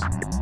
Peace.